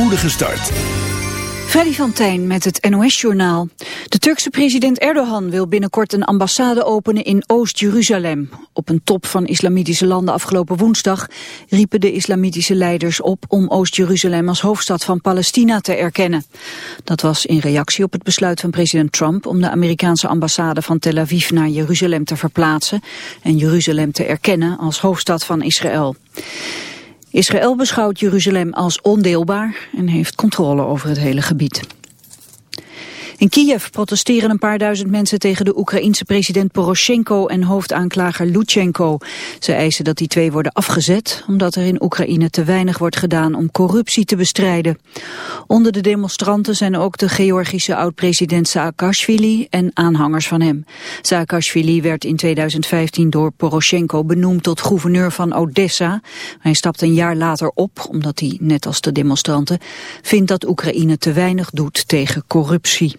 Poedige start. Freddy van Tijn met het NOS-journaal. De Turkse president Erdogan wil binnenkort een ambassade openen in Oost-Jeruzalem. Op een top van islamitische landen afgelopen woensdag riepen de islamitische leiders op om Oost-Jeruzalem als hoofdstad van Palestina te erkennen. Dat was in reactie op het besluit van president Trump om de Amerikaanse ambassade van Tel Aviv naar Jeruzalem te verplaatsen en Jeruzalem te erkennen als hoofdstad van Israël. Israël beschouwt Jeruzalem als ondeelbaar en heeft controle over het hele gebied. In Kiev protesteren een paar duizend mensen tegen de Oekraïense president Poroshenko en hoofdaanklager Lutsenko. Ze eisen dat die twee worden afgezet, omdat er in Oekraïne te weinig wordt gedaan om corruptie te bestrijden. Onder de demonstranten zijn ook de Georgische oud-president Saakashvili en aanhangers van hem. Saakashvili werd in 2015 door Poroshenko benoemd tot gouverneur van Odessa. Hij stapte een jaar later op, omdat hij, net als de demonstranten, vindt dat Oekraïne te weinig doet tegen corruptie.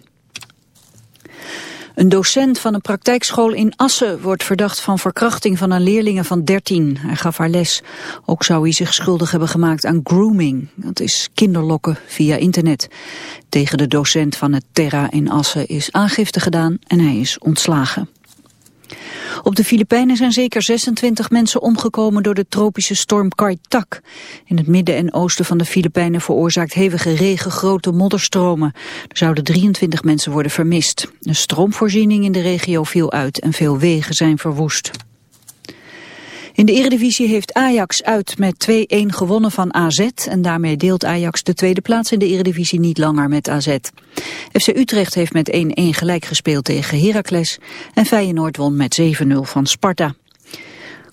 Een docent van een praktijkschool in Assen wordt verdacht van verkrachting van een leerlinge van 13. Hij gaf haar les. Ook zou hij zich schuldig hebben gemaakt aan grooming. Dat is kinderlokken via internet. Tegen de docent van het Terra in Assen is aangifte gedaan en hij is ontslagen. Op de Filipijnen zijn zeker 26 mensen omgekomen door de tropische storm Kaitak. In het midden en oosten van de Filipijnen veroorzaakt hevige regen grote modderstromen. Er zouden 23 mensen worden vermist. De stroomvoorziening in de regio viel uit en veel wegen zijn verwoest. In de Eredivisie heeft Ajax uit met 2-1 gewonnen van AZ en daarmee deelt Ajax de tweede plaats in de Eredivisie niet langer met AZ. FC Utrecht heeft met 1-1 gelijk gespeeld tegen Heracles en Feyenoord won met 7-0 van Sparta.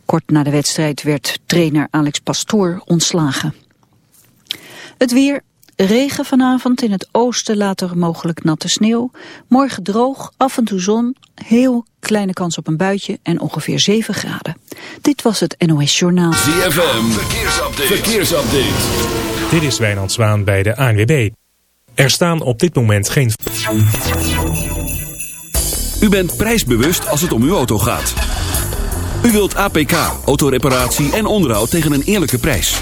Kort na de wedstrijd werd trainer Alex Pastoor ontslagen. Het weer, Regen vanavond in het oosten, later mogelijk natte sneeuw. Morgen droog, af en toe zon, heel kleine kans op een buitje en ongeveer 7 graden. Dit was het NOS Journaal. ZFM, verkeersupdate. verkeersupdate. Dit is Wijnand Zwaan bij de ANWB. Er staan op dit moment geen... U bent prijsbewust als het om uw auto gaat. U wilt APK, autoreparatie en onderhoud tegen een eerlijke prijs.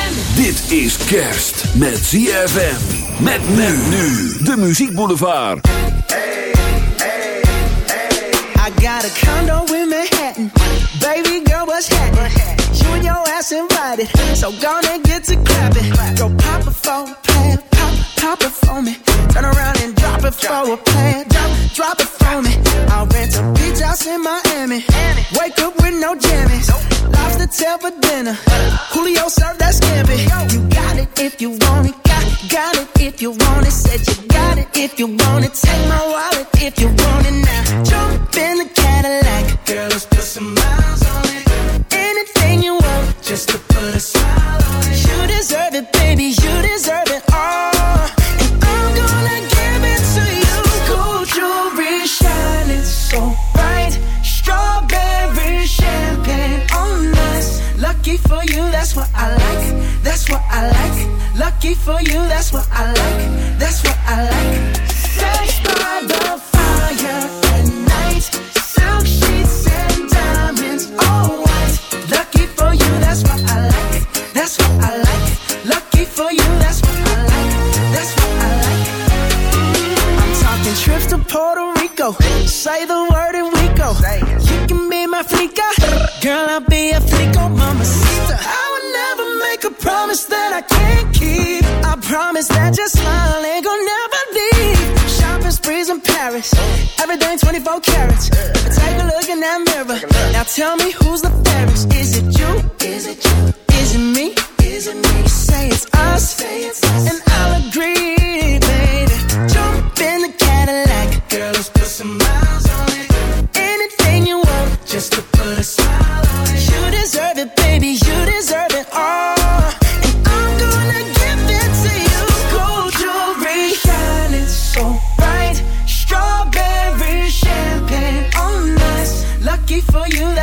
Dit is kerst met ZFM. Met men nu. De Muziek Boulevard. I got a condo in Manhattan. Baby girl, what's happening? You and your ass invited. So gonna get to clapping. Go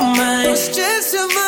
your mind. Just your mind.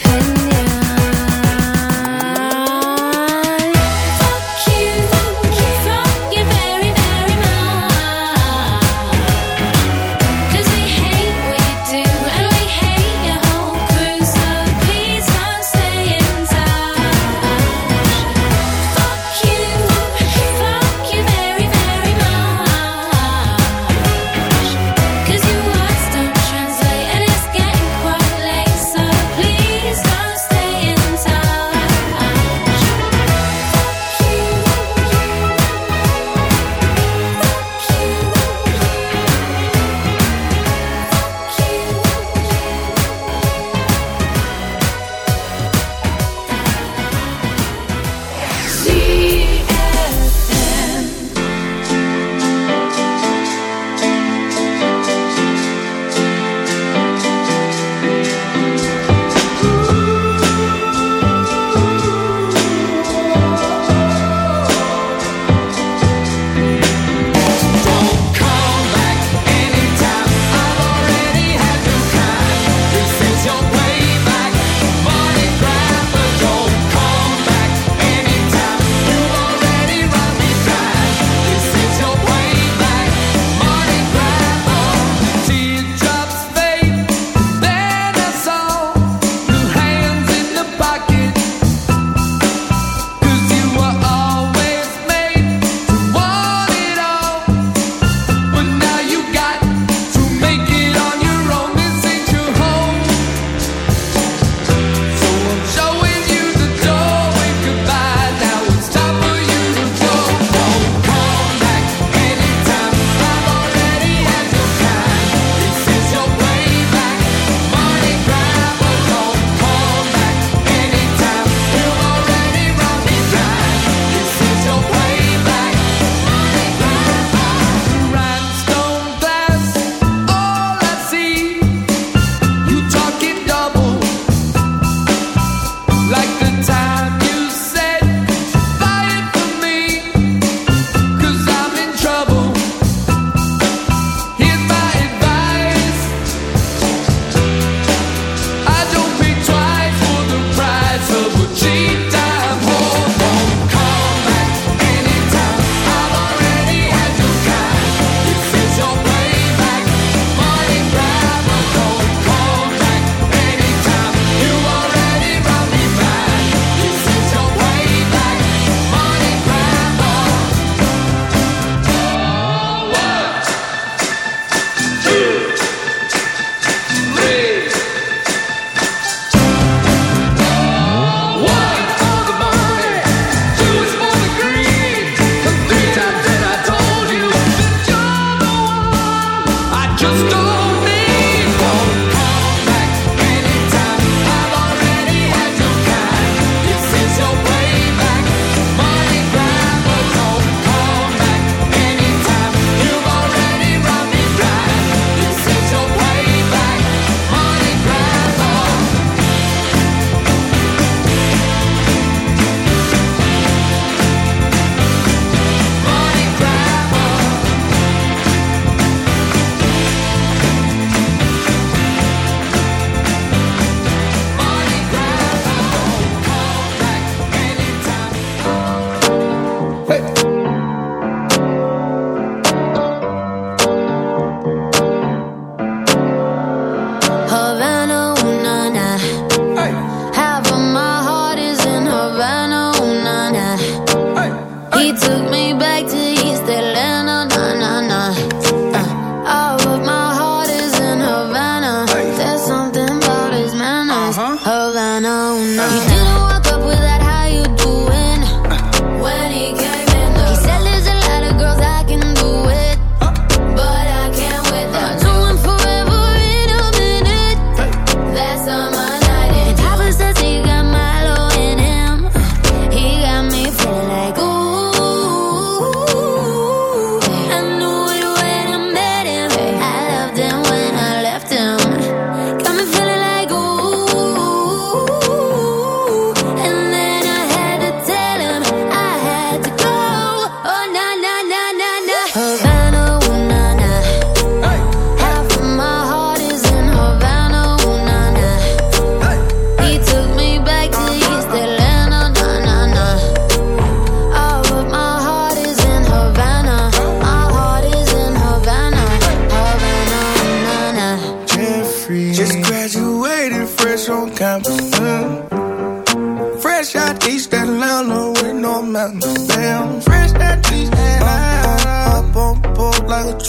up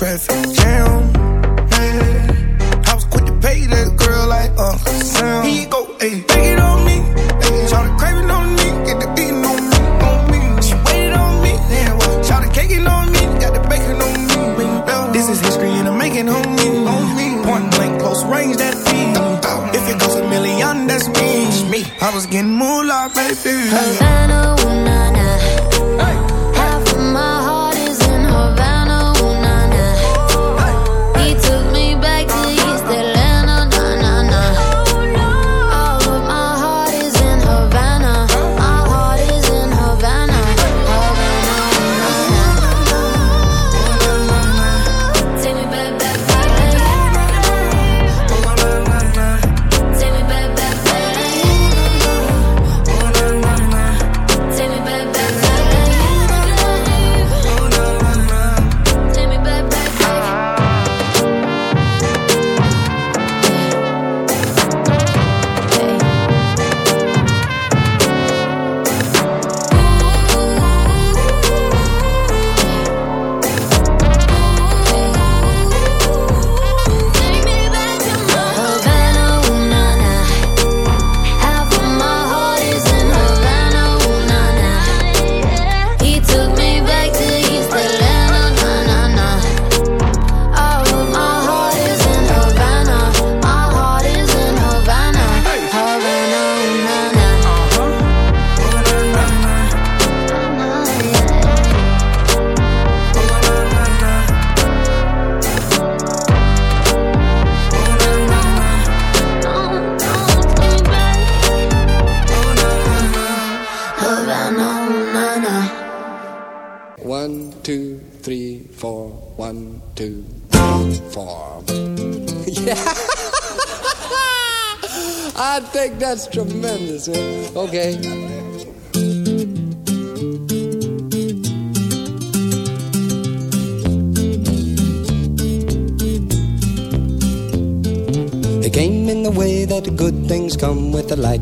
traffic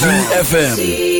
ZFM.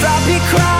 Stop your crying,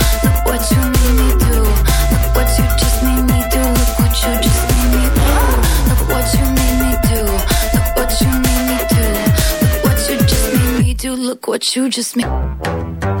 but you just made.